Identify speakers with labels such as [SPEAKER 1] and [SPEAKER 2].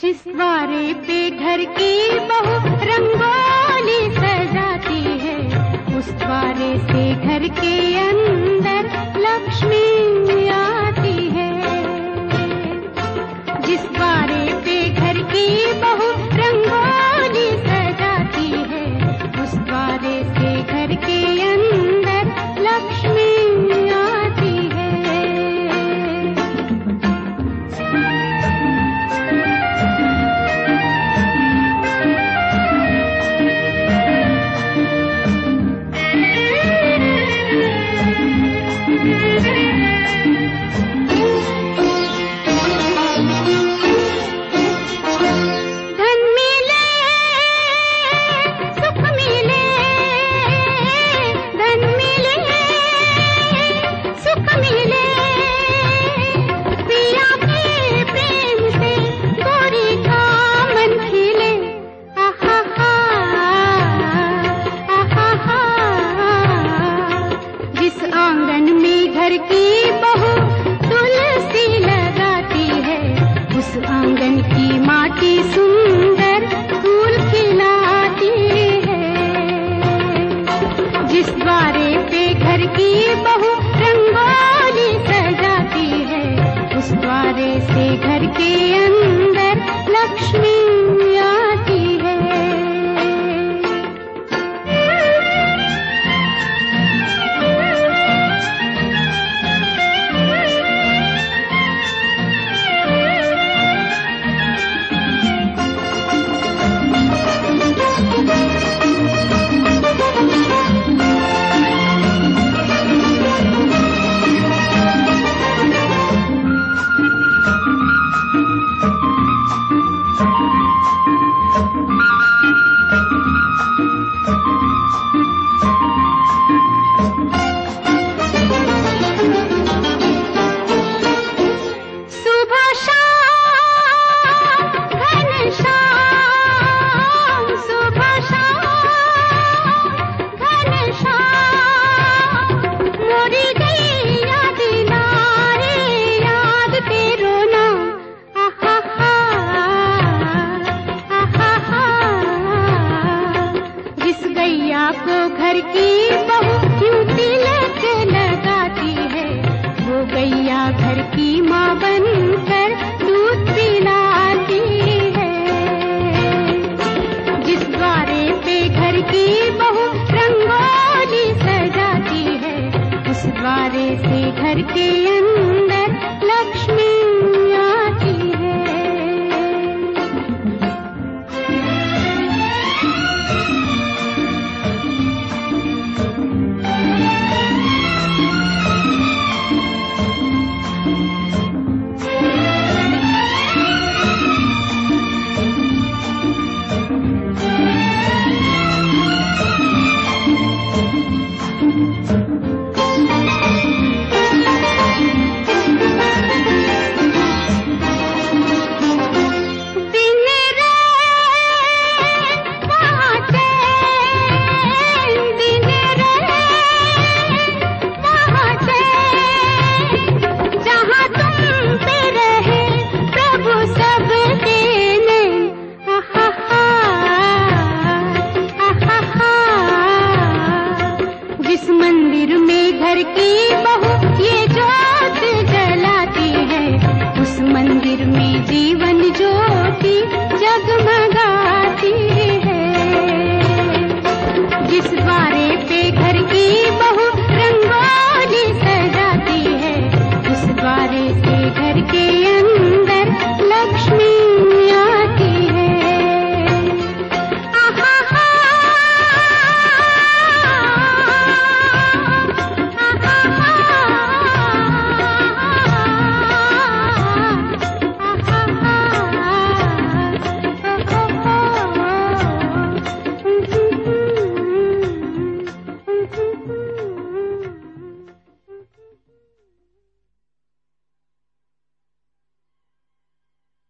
[SPEAKER 1] जिस द्वारे पे घर की बहु रंगोली सजाती है, उस द्वारे से घर के अंदर के घर की